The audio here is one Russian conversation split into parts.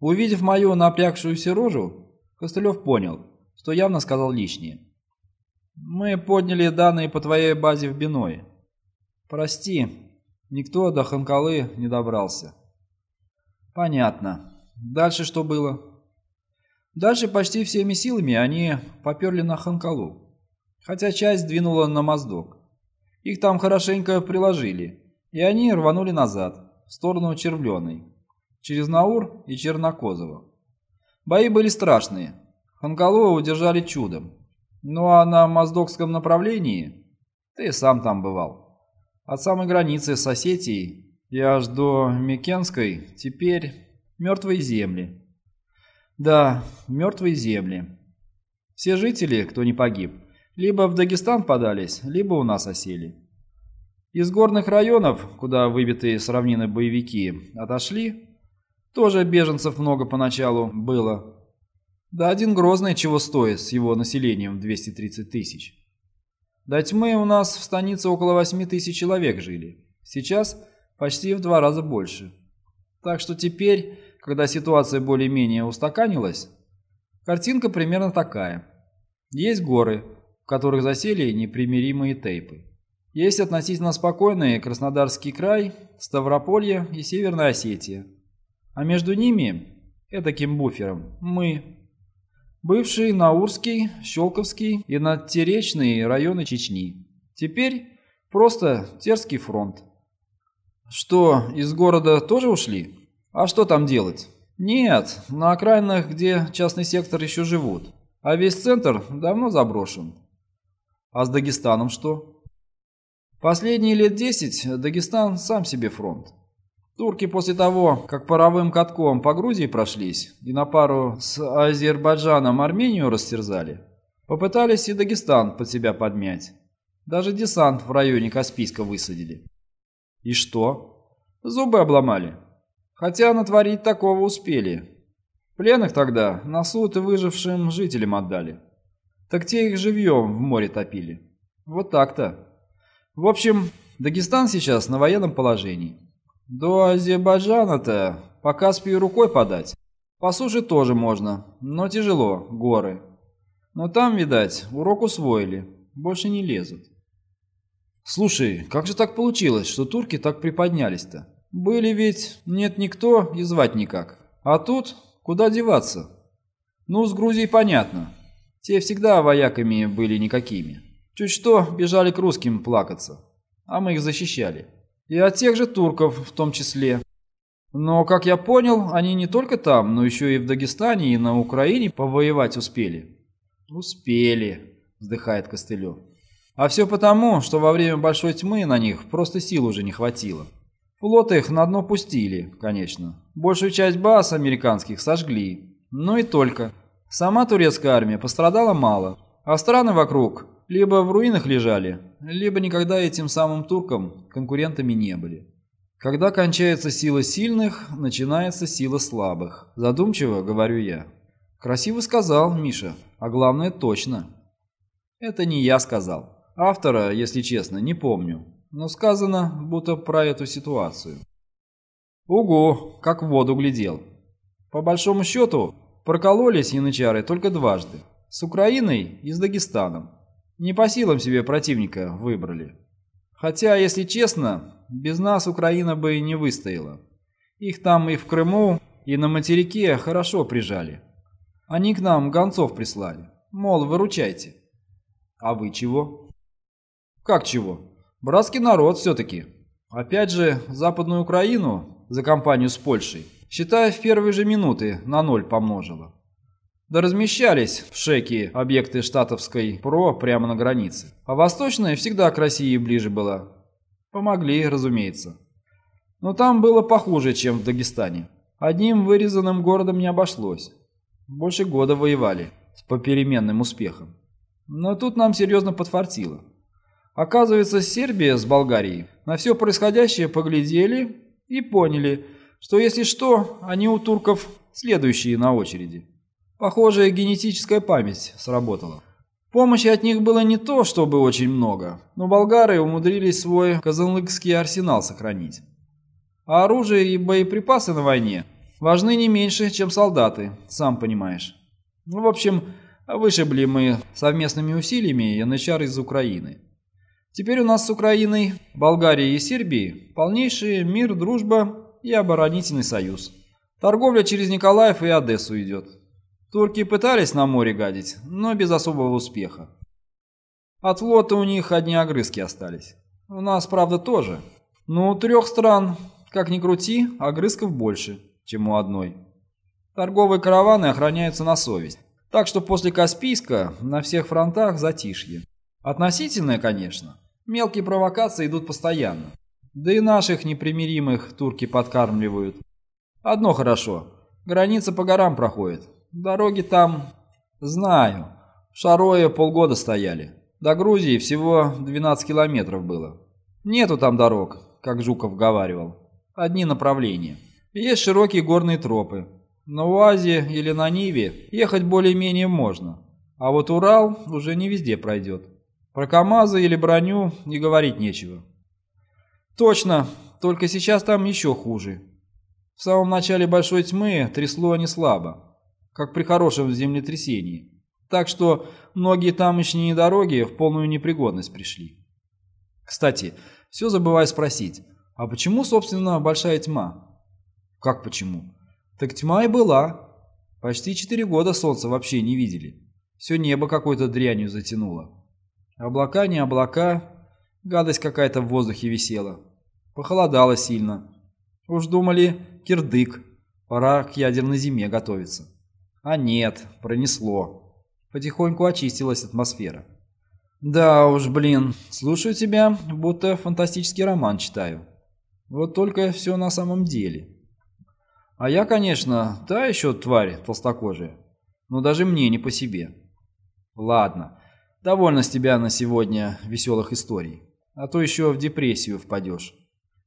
Увидев мою напрягшуюся рожу, Костылев понял, что явно сказал лишнее. «Мы подняли данные по твоей базе в Биное. Прости, никто до Ханкалы не добрался». «Понятно. Дальше что было?» Дальше почти всеми силами они поперли на Ханкалу, хотя часть двинула на Моздок. Их там хорошенько приложили, и они рванули назад, в сторону Червленой, через Наур и Чернокозово. Бои были страшные. Ханкалу удержали чудом. Ну а на Моздокском направлении, ты сам там бывал, от самой границы с Осетией и аж до Микенской теперь мертвые земли. Да, мертвые земли. Все жители, кто не погиб, либо в Дагестан подались, либо у нас осели. Из горных районов, куда выбитые с равнины боевики отошли, тоже беженцев много поначалу было. Да один Грозный чего стоит с его населением в 230 тысяч. До тьмы у нас в станице около 8 тысяч человек жили. Сейчас почти в два раза больше. Так что теперь когда ситуация более-менее устаканилась, картинка примерно такая. Есть горы, в которых засели непримиримые тейпы. Есть относительно спокойные Краснодарский край, Ставрополье и Северная Осетия. А между ними, таким буфером, мы. Бывший Наурский, Щелковский и надтеречные районы Чечни. Теперь просто Терский фронт. Что, из города тоже ушли? А что там делать? Нет, на окраинах, где частный сектор еще живут. А весь центр давно заброшен. А с Дагестаном что? Последние лет десять Дагестан сам себе фронт. Турки после того, как паровым катком по Грузии прошлись и на пару с Азербайджаном Армению растерзали, попытались и Дагестан под себя подмять. Даже десант в районе Каспийска высадили. И что? Зубы обломали. Хотя натворить такого успели. Пленных тогда на суд и выжившим жителям отдали. Так те их живьем в море топили. Вот так-то. В общем, Дагестан сейчас на военном положении. До Азербайджана-то по Каспию рукой подать. По суше тоже можно, но тяжело, горы. Но там, видать, урок усвоили, больше не лезут. Слушай, как же так получилось, что турки так приподнялись-то? Были ведь нет никто и звать никак. А тут куда деваться? Ну, с Грузией понятно. Те всегда вояками были никакими. Чуть что, бежали к русским плакаться. А мы их защищали. И от тех же турков в том числе. Но, как я понял, они не только там, но еще и в Дагестане и на Украине повоевать успели. Успели, вздыхает Костылев. А все потому, что во время Большой Тьмы на них просто сил уже не хватило. Флот их на дно пустили, конечно. Большую часть баз американских сожгли. Но и только. Сама турецкая армия пострадала мало, а страны вокруг либо в руинах лежали, либо никогда этим самым туркам конкурентами не были. Когда кончается сила сильных, начинается сила слабых. Задумчиво говорю я. Красиво сказал, Миша, а главное точно. Это не я сказал. Автора, если честно, не помню но сказано, будто про эту ситуацию. Угу, как в воду глядел. По большому счету, прокололись янычары только дважды. С Украиной и с Дагестаном. Не по силам себе противника выбрали. Хотя, если честно, без нас Украина бы и не выстояла. Их там и в Крыму, и на материке хорошо прижали. Они к нам гонцов прислали. Мол, выручайте. А вы чего? Как чего? Братский народ все-таки. Опять же, Западную Украину за компанию с Польшей, считая в первые же минуты, на ноль помножила. Да размещались в шеке объекты штатовской ПРО прямо на границе. А Восточная всегда к России ближе была. Помогли, разумеется. Но там было похуже, чем в Дагестане. Одним вырезанным городом не обошлось. Больше года воевали, с попеременным успехом. Но тут нам серьезно подфартило. Оказывается, Сербия с Болгарией на все происходящее поглядели и поняли, что если что, они у турков следующие на очереди. Похожая генетическая память сработала. Помощи от них было не то, чтобы очень много, но болгары умудрились свой казанлыкский арсенал сохранить. А оружие и боеприпасы на войне важны не меньше, чем солдаты, сам понимаешь. Ну, в общем, вышибли мы совместными усилиями янычар из Украины. Теперь у нас с Украиной, Болгарией и Сербией полнейший мир, дружба и оборонительный союз. Торговля через Николаев и Одессу идет. Турки пытались на море гадить, но без особого успеха. От флота у них одни огрызки остались. У нас, правда, тоже. Но у трех стран, как ни крути, огрызков больше, чем у одной. Торговые караваны охраняются на совесть. Так что после Каспийска на всех фронтах затишье. Относительное, конечно. Мелкие провокации идут постоянно. Да и наших непримиримых турки подкармливают. Одно хорошо. Граница по горам проходит. Дороги там... Знаю. В Шарое полгода стояли. До Грузии всего 12 километров было. Нету там дорог, как Жуков говаривал. Одни направления. Есть широкие горные тропы. На УАЗе или на Ниве ехать более-менее можно. А вот Урал уже не везде пройдет. Про КамАЗы или броню и говорить нечего. Точно, только сейчас там еще хуже. В самом начале Большой Тьмы трясло не слабо, как при хорошем землетрясении. Так что многие тамошние дороги в полную непригодность пришли. Кстати, все забываю спросить, а почему, собственно, большая тьма? Как почему? Так тьма и была. Почти четыре года солнца вообще не видели. Все небо какой-то дрянью затянуло. Облака не облака, гадость какая-то в воздухе висела. Похолодало сильно. Уж думали, кирдык, пора к ядерной зиме готовиться. А нет, пронесло. Потихоньку очистилась атмосфера. «Да уж, блин, слушаю тебя, будто фантастический роман читаю. Вот только все на самом деле. А я, конечно, та еще тварь толстокожая, но даже мне не по себе. Ладно, довольно с тебя на сегодня веселых историй, а то еще в депрессию впадешь.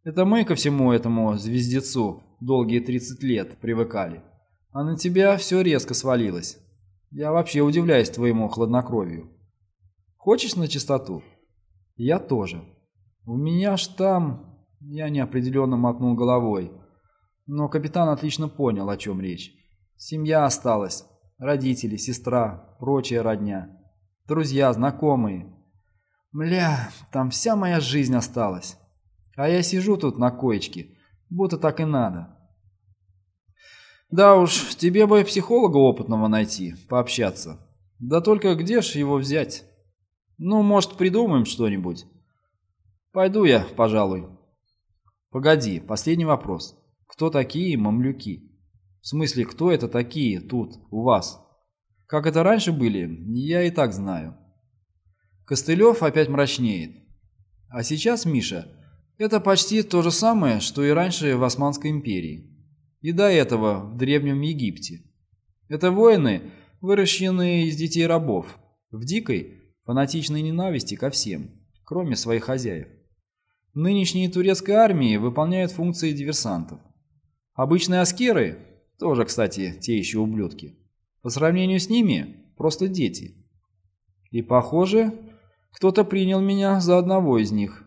Это мы ко всему этому звездецу долгие 30 лет привыкали, а на тебя все резко свалилось». Я вообще удивляюсь твоему хладнокровию. Хочешь на чистоту? Я тоже. У меня ж там... Я неопределенно мотнул головой. Но капитан отлично понял, о чем речь. Семья осталась. Родители, сестра, прочая родня. Друзья, знакомые. Мля, там вся моя жизнь осталась. А я сижу тут на коечке, будто так и надо. Да уж, тебе бы психолога опытного найти, пообщаться. Да только где ж его взять? Ну, может, придумаем что-нибудь? Пойду я, пожалуй. Погоди, последний вопрос. Кто такие мамлюки? В смысле, кто это такие тут, у вас? Как это раньше были, я и так знаю. Костылев опять мрачнеет. А сейчас, Миша, это почти то же самое, что и раньше в Османской империи. И до этого в Древнем Египте. Это воины, выращенные из детей рабов, в дикой, фанатичной ненависти ко всем, кроме своих хозяев. Нынешние турецкой армии выполняют функции диверсантов. Обычные аскеры, тоже, кстати, те еще ублюдки, по сравнению с ними просто дети. И, похоже, кто-то принял меня за одного из них.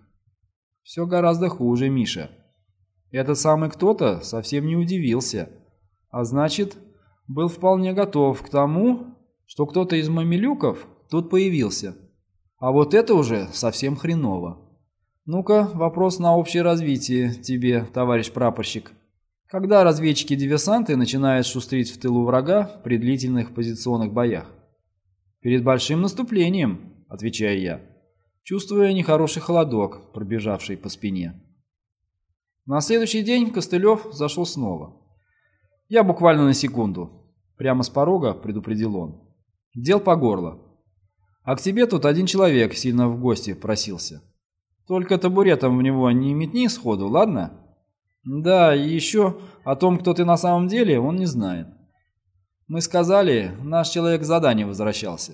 Все гораздо хуже, Миша. Этот самый кто-то совсем не удивился, а значит, был вполне готов к тому, что кто-то из мамилюков тут появился. А вот это уже совсем хреново. Ну-ка, вопрос на общее развитие тебе, товарищ прапорщик. Когда разведчики-диверсанты начинают шустрить в тылу врага при длительных позиционных боях? Перед большим наступлением, отвечаю я, чувствуя нехороший холодок, пробежавший по спине. На следующий день Костылев зашел снова. Я буквально на секунду. Прямо с порога предупредил он. Дел по горло. А к тебе тут один человек сильно в гости просился. Только табуретом в него не метни сходу, ладно? Да, и еще о том, кто ты на самом деле, он не знает. Мы сказали, наш человек задание возвращался.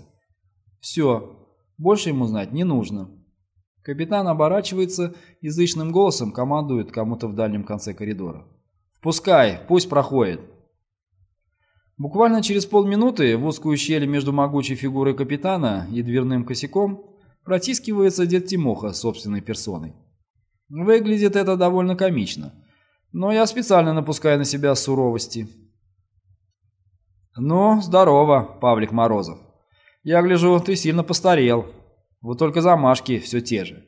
Все, больше ему знать не нужно. Капитан оборачивается и зычным голосом командует кому-то в дальнем конце коридора. «Впускай, пусть проходит». Буквально через полминуты в узкую щель между могучей фигурой капитана и дверным косяком протискивается дед Тимоха собственной персоной. Выглядит это довольно комично. Но я специально напускаю на себя суровости. Ну, здорово, Павлик Морозов. Я гляжу, ты сильно постарел. Вот только замашки все те же.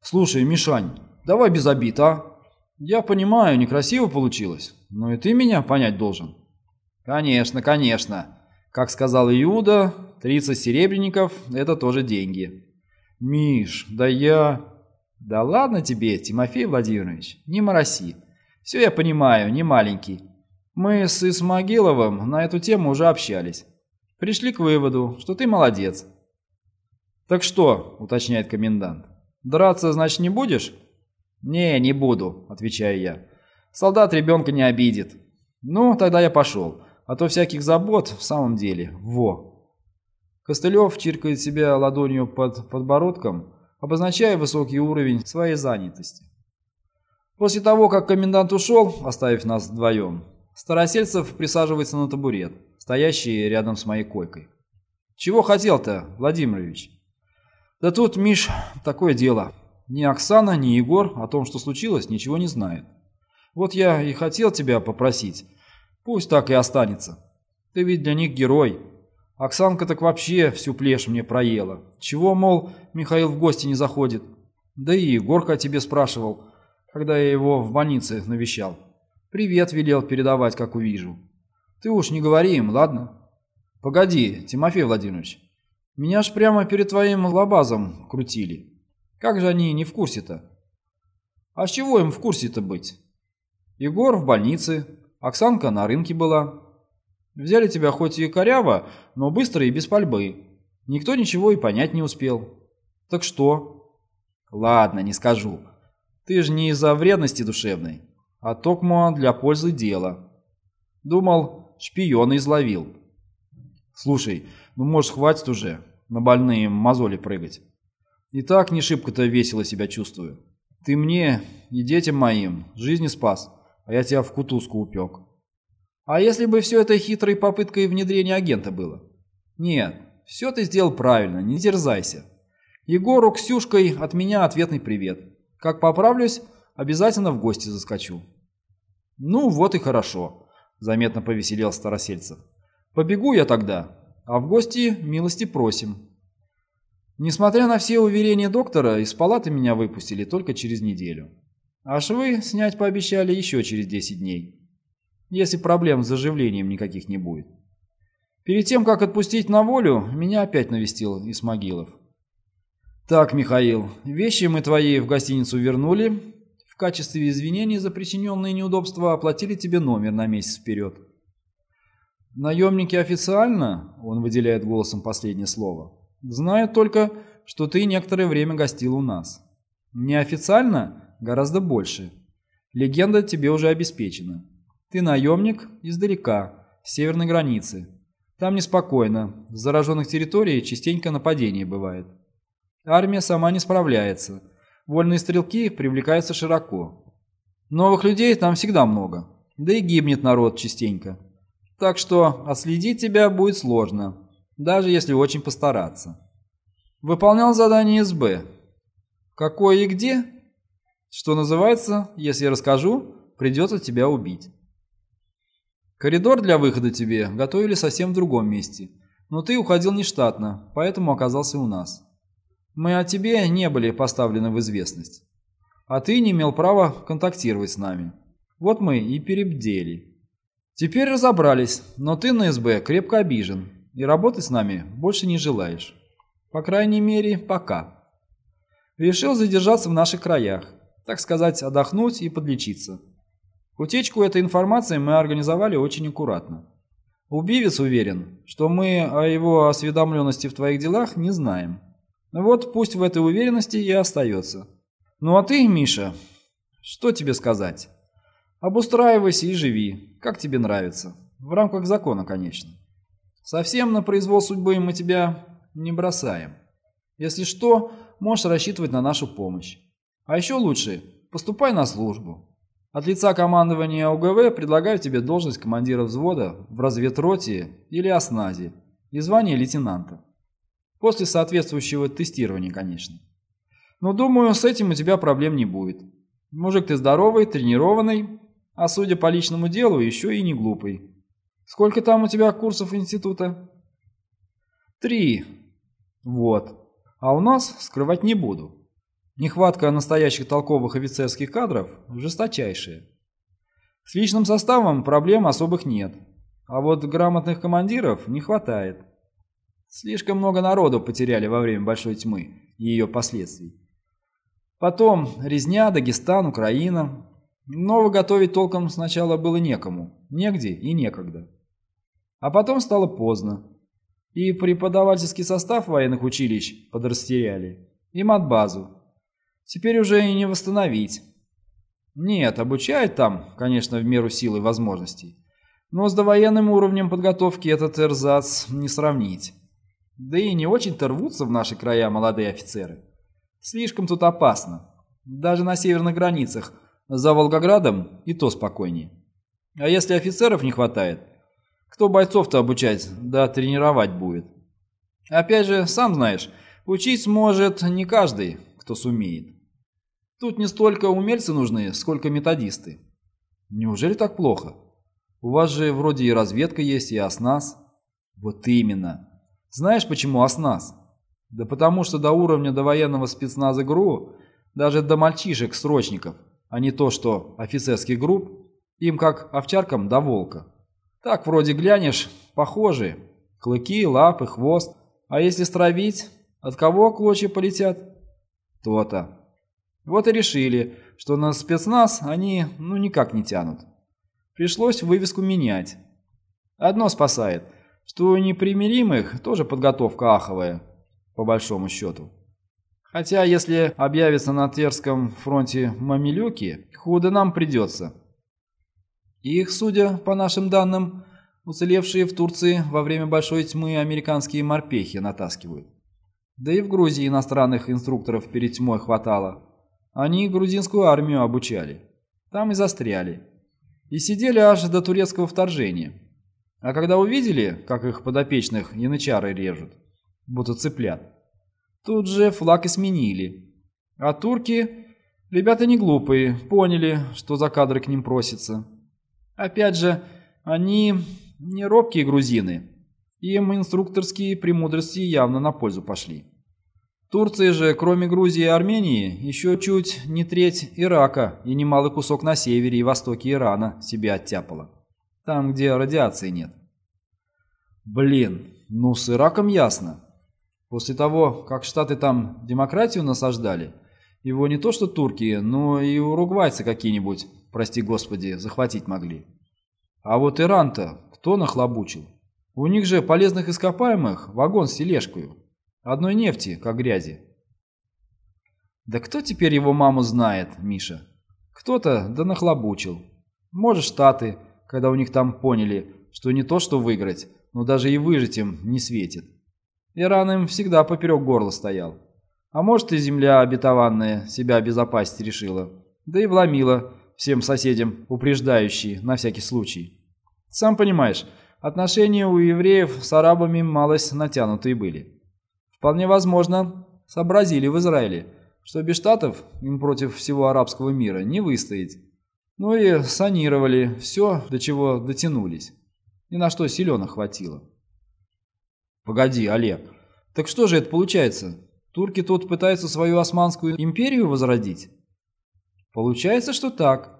Слушай, Мишань, давай без обид, а? Я понимаю, некрасиво получилось, но и ты меня понять должен. Конечно, конечно. Как сказал Иуда, 30 серебряников – это тоже деньги. Миш, да я... Да ладно тебе, Тимофей Владимирович, не мороси. Все я понимаю, не маленький. Мы с Исмагиловым на эту тему уже общались. Пришли к выводу, что ты молодец. Так что, уточняет комендант, драться, значит, не будешь? «Не, не буду», — отвечаю я. «Солдат ребенка не обидит». «Ну, тогда я пошел, а то всяких забот в самом деле. Во!» Костылев чиркает себя ладонью под подбородком, обозначая высокий уровень своей занятости. После того, как комендант ушел, оставив нас вдвоем, Старосельцев присаживается на табурет, стоящий рядом с моей койкой. «Чего хотел-то, Владимирович?» «Да тут, Миш, такое дело. Ни Оксана, ни Егор о том, что случилось, ничего не знают. Вот я и хотел тебя попросить. Пусть так и останется. Ты ведь для них герой. Оксанка так вообще всю плешь мне проела. Чего, мол, Михаил в гости не заходит? Да и Егорка о тебе спрашивал, когда я его в больнице навещал. Привет велел передавать, как увижу. Ты уж не говори им, ладно? Погоди, Тимофей Владимирович. Меня ж прямо перед твоим лабазом крутили. Как же они не в курсе-то? А с чего им в курсе-то быть? Егор в больнице, Оксанка на рынке была. Взяли тебя хоть и коряво, но быстро и без пальбы. Никто ничего и понять не успел. Так что? Ладно, не скажу. Ты же не из-за вредности душевной, а токмо для пользы дела. Думал, шпиона изловил. Слушай, ну может хватит уже на больные мозоли прыгать. И так не шибко-то весело себя чувствую. Ты мне и детям моим жизни спас, а я тебя в кутузку упек. А если бы все это хитрой попыткой внедрения агента было? Нет, все ты сделал правильно, не терзайся. Егору Ксюшкой от меня ответный привет. Как поправлюсь, обязательно в гости заскочу. Ну вот и хорошо, заметно повеселел Старосельцев. Побегу я тогда, а в гости милости просим. Несмотря на все уверения доктора, из палаты меня выпустили только через неделю. А швы снять пообещали еще через 10 дней. Если проблем с заживлением никаких не будет. Перед тем, как отпустить на волю, меня опять навестил Исмагилов. «Так, Михаил, вещи мы твои в гостиницу вернули. В качестве извинений за причиненные неудобства оплатили тебе номер на месяц вперед». «Наемники официально?» – он выделяет голосом последнее слово – Знаю только, что ты некоторое время гостил у нас. Неофициально гораздо больше. Легенда тебе уже обеспечена. Ты наемник издалека, с северной границы. Там неспокойно, в зараженных территориях частенько нападение бывает. Армия сама не справляется. Вольные стрелки привлекаются широко. Новых людей там всегда много, да и гибнет народ частенько. Так что отследить тебя будет сложно даже если очень постараться. Выполнял задание СБ. Какое и где? Что называется, если расскажу, придется тебя убить. Коридор для выхода тебе готовили совсем в другом месте, но ты уходил нештатно, поэтому оказался у нас. Мы о тебе не были поставлены в известность, а ты не имел права контактировать с нами. Вот мы и перебдели. Теперь разобрались, но ты на СБ крепко обижен, и работать с нами больше не желаешь. По крайней мере, пока. Решил задержаться в наших краях, так сказать, отдохнуть и подлечиться. Утечку этой информации мы организовали очень аккуратно. Убивец уверен, что мы о его осведомленности в твоих делах не знаем. Вот пусть в этой уверенности и остается. Ну а ты, Миша, что тебе сказать? Обустраивайся и живи, как тебе нравится. В рамках закона, конечно. Совсем на произвол судьбы мы тебя не бросаем. Если что, можешь рассчитывать на нашу помощь. А еще лучше, поступай на службу. От лица командования ОГВ предлагаю тебе должность командира взвода в разведроте или осназе и звание лейтенанта. После соответствующего тестирования, конечно. Но думаю, с этим у тебя проблем не будет. Мужик ты здоровый, тренированный, а судя по личному делу, еще и не глупый. Сколько там у тебя курсов института? Три. Вот. А у нас скрывать не буду. Нехватка настоящих толковых офицерских кадров жесточайшая. С личным составом проблем особых нет. А вот грамотных командиров не хватает. Слишком много народу потеряли во время Большой Тьмы и ее последствий. Потом резня, Дагестан, Украина. Нового готовить толком сначала было некому, негде и некогда. А потом стало поздно. И преподавательский состав военных училищ подрастеряли, и матбазу. Теперь уже и не восстановить. Нет, обучают там, конечно, в меру сил и возможностей. Но с довоенным уровнем подготовки этот эрзац не сравнить. Да и не очень-то рвутся в наши края молодые офицеры. Слишком тут опасно. Даже на северных границах, за Волгоградом и то спокойнее. А если офицеров не хватает, кто бойцов-то обучать, да тренировать будет? Опять же, сам знаешь, учить сможет не каждый, кто сумеет. Тут не столько умельцы нужны, сколько методисты. Неужели так плохо? У вас же вроде и разведка есть, и ОСНАС. Вот именно. Знаешь, почему ОСНАС? Да потому что до уровня довоенного спецназа ГРУ, даже до мальчишек-срочников, а не то что офицерских групп, им как овчаркам до волка. Так вроде глянешь, похожие. Клыки, лапы, хвост. А если стравить, от кого клочья полетят? То-то. Вот и решили, что на спецназ они ну никак не тянут. Пришлось вывеску менять. Одно спасает, что у непримиримых тоже подготовка аховая, по большому счету. Хотя, если объявится на Терском фронте мамилюки, худо нам придется. Их, судя по нашим данным, уцелевшие в Турции во время Большой Тьмы американские морпехи натаскивают. Да и в Грузии иностранных инструкторов перед тьмой хватало. Они грузинскую армию обучали. Там и застряли. И сидели аж до турецкого вторжения. А когда увидели, как их подопечных янычары режут, будто цыплят. Тут же флаг и сменили. А турки, ребята не глупые, поняли, что за кадры к ним просятся. Опять же, они не робкие грузины. Им инструкторские премудрости явно на пользу пошли. Турция же, кроме Грузии и Армении, еще чуть не треть Ирака и немалый кусок на севере и востоке Ирана себе оттяпала. Там, где радиации нет. Блин, ну с Ираком ясно. После того, как Штаты там демократию насаждали, его не то что турки, но и уругвайцы какие-нибудь, прости господи, захватить могли. А вот Иран-то кто нахлобучил? У них же полезных ископаемых вагон с тележкою. Одной нефти, как грязи. Да кто теперь его маму знает, Миша? Кто-то да нахлобучил. Может, Штаты, когда у них там поняли, что не то что выиграть, но даже и выжить им не светит. Иран им всегда поперек горла стоял. А может и земля обетованная себя обезопасить решила. Да и вломила всем соседям упреждающие на всякий случай. Сам понимаешь, отношения у евреев с арабами малость натянутые были. Вполне возможно, сообразили в Израиле, что без штатов им против всего арабского мира не выстоять. Ну и санировали все, до чего дотянулись. И на что силено хватило. Погоди, Олег, так что же это получается? Турки тут пытаются свою Османскую империю возродить? Получается, что так.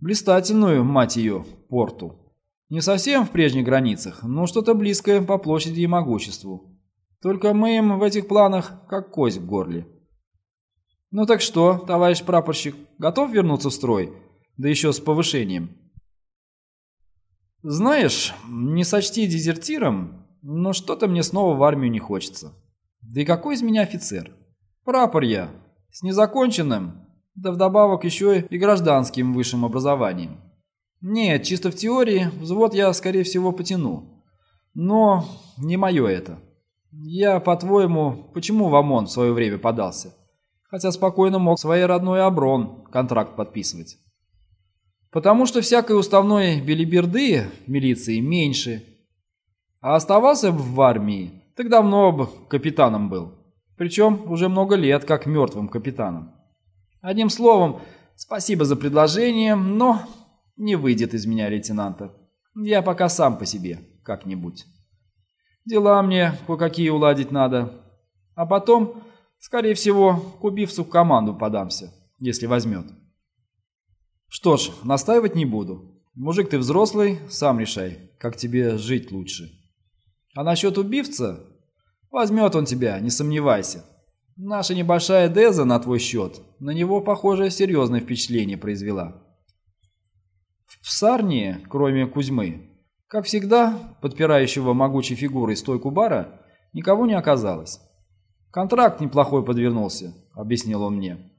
Блистательную, мать ее, порту. Не совсем в прежних границах, но что-то близкое по площади и могуществу. Только мы им в этих планах как кость в горле. Ну так что, товарищ прапорщик, готов вернуться в строй? Да еще с повышением. Знаешь, не сочти дезертиром, но что-то мне снова в армию не хочется. Да и какой из меня офицер? Прапор я, с незаконченным, да вдобавок еще и гражданским высшим образованием. Нет, чисто в теории взвод я, скорее всего, потяну. Но не мое это. Я, по-твоему, почему в ОМОН в свое время подался? Хотя спокойно мог своей родной Аброн контракт подписывать. Потому что всякой уставной белиберды в милиции меньше – а оставался бы в армии, так давно бы капитаном был. Причем уже много лет как мертвым капитаном. Одним словом, Спасибо за предложение, но не выйдет из меня лейтенанта. Я пока сам по себе, как-нибудь. Дела мне кое-какие уладить надо. А потом, скорее всего, к убивцу в команду подамся, если возьмет. Что ж, настаивать не буду. Мужик ты взрослый, сам решай, как тебе жить лучше. А насчет убивца, возьмет он тебя, не сомневайся. Наша небольшая Деза на твой счет, на него, похоже, серьезное впечатление произвела. В псарне, кроме Кузьмы, как всегда, подпирающего могучей фигурой стойку бара, никого не оказалось. «Контракт неплохой подвернулся», — объяснил он мне.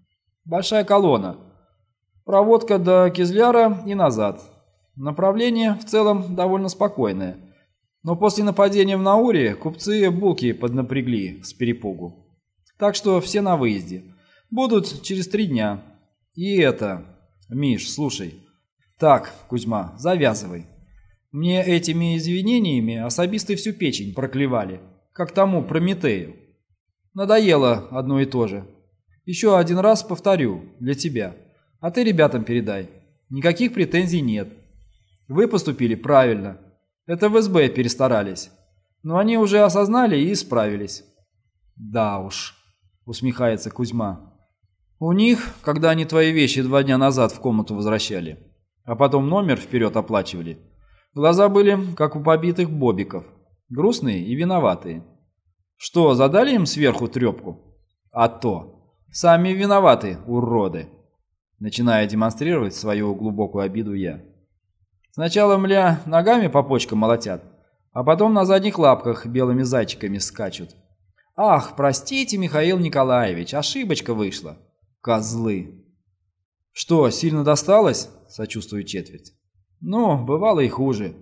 «Большая колонна. Проводка до Кизляра и назад. Направление в целом довольно спокойное. Но после нападения в Науре купцы булки поднапрягли с перепугу. Так что все на выезде. Будут через три дня. И это... Миш, слушай. Так, Кузьма, завязывай. Мне этими извинениями особисты всю печень проклевали, как тому Прометею. Надоело одно и то же. Еще один раз повторю, для тебя. А ты ребятам передай. Никаких претензий нет. Вы поступили правильно. Это в СБ перестарались. Но они уже осознали и исправились. Да уж усмехается Кузьма. У них, когда они твои вещи два дня назад в комнату возвращали, а потом номер вперед оплачивали, глаза были, как у побитых бобиков, грустные и виноватые. Что, задали им сверху трепку? А то. Сами виноваты, уроды. Начиная демонстрировать свою глубокую обиду я. Сначала, мля, ногами по почкам молотят, а потом на задних лапках белыми зайчиками скачут. «Ах, простите, Михаил Николаевич, ошибочка вышла. Козлы!» «Что, сильно досталось?» – сочувствует четверть. «Ну, бывало и хуже.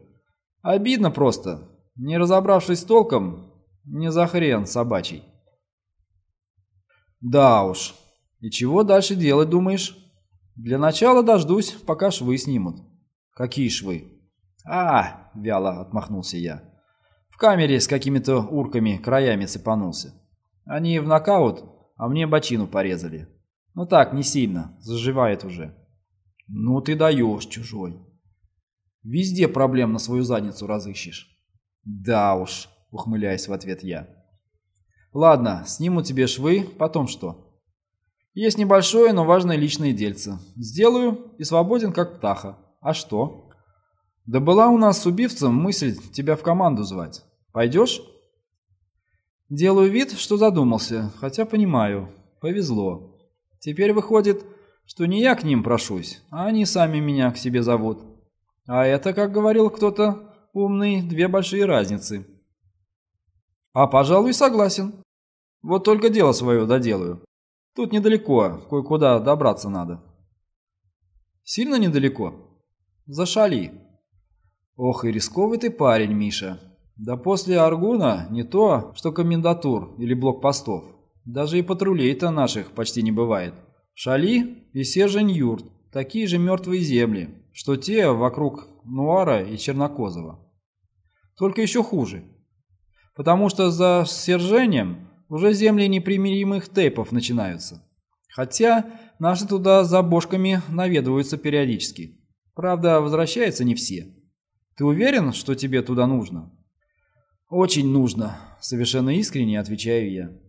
Обидно просто. Не разобравшись толком, не за хрен собачий». «Да уж. И чего дальше делать, думаешь?» «Для начала дождусь, пока швы снимут». «Какие швы?» «А, — вяло отмахнулся я. В камере с какими-то урками краями цепанулся. Они в нокаут, а мне бочину порезали. Ну так, не сильно, заживает уже. Ну ты даешь, чужой. Везде проблем на свою задницу разыщешь. Да уж, ухмыляясь в ответ я. Ладно, сниму тебе швы, потом что? Есть небольшое, но важное личное дельце. Сделаю и свободен, как птаха. А что? Да была у нас с убивцем мысль тебя в команду звать. Пойдешь? Делаю вид, что задумался, хотя понимаю, повезло. Теперь выходит, что не я к ним прошусь, а они сами меня к себе зовут. А это, как говорил кто-то умный, две большие разницы. А, пожалуй, согласен. Вот только дело свое доделаю. Тут недалеко, кое-куда добраться надо. Сильно недалеко? Зашали. Ох и рисковый ты парень, Миша. Да после Аргуна не то, что комендатур или блокпостов. Даже и патрулей-то наших почти не бывает. Шали и Сержень-Юрт – такие же мертвые земли, что те вокруг Нуара и Чернокозова. Только еще хуже. Потому что за Сержением уже земли непримиримых тейпов начинаются. Хотя наши туда за бошками наведываются периодически. Правда, возвращаются не все. Ты уверен, что тебе туда нужно? Очень нужно, совершенно искренне отвечаю я.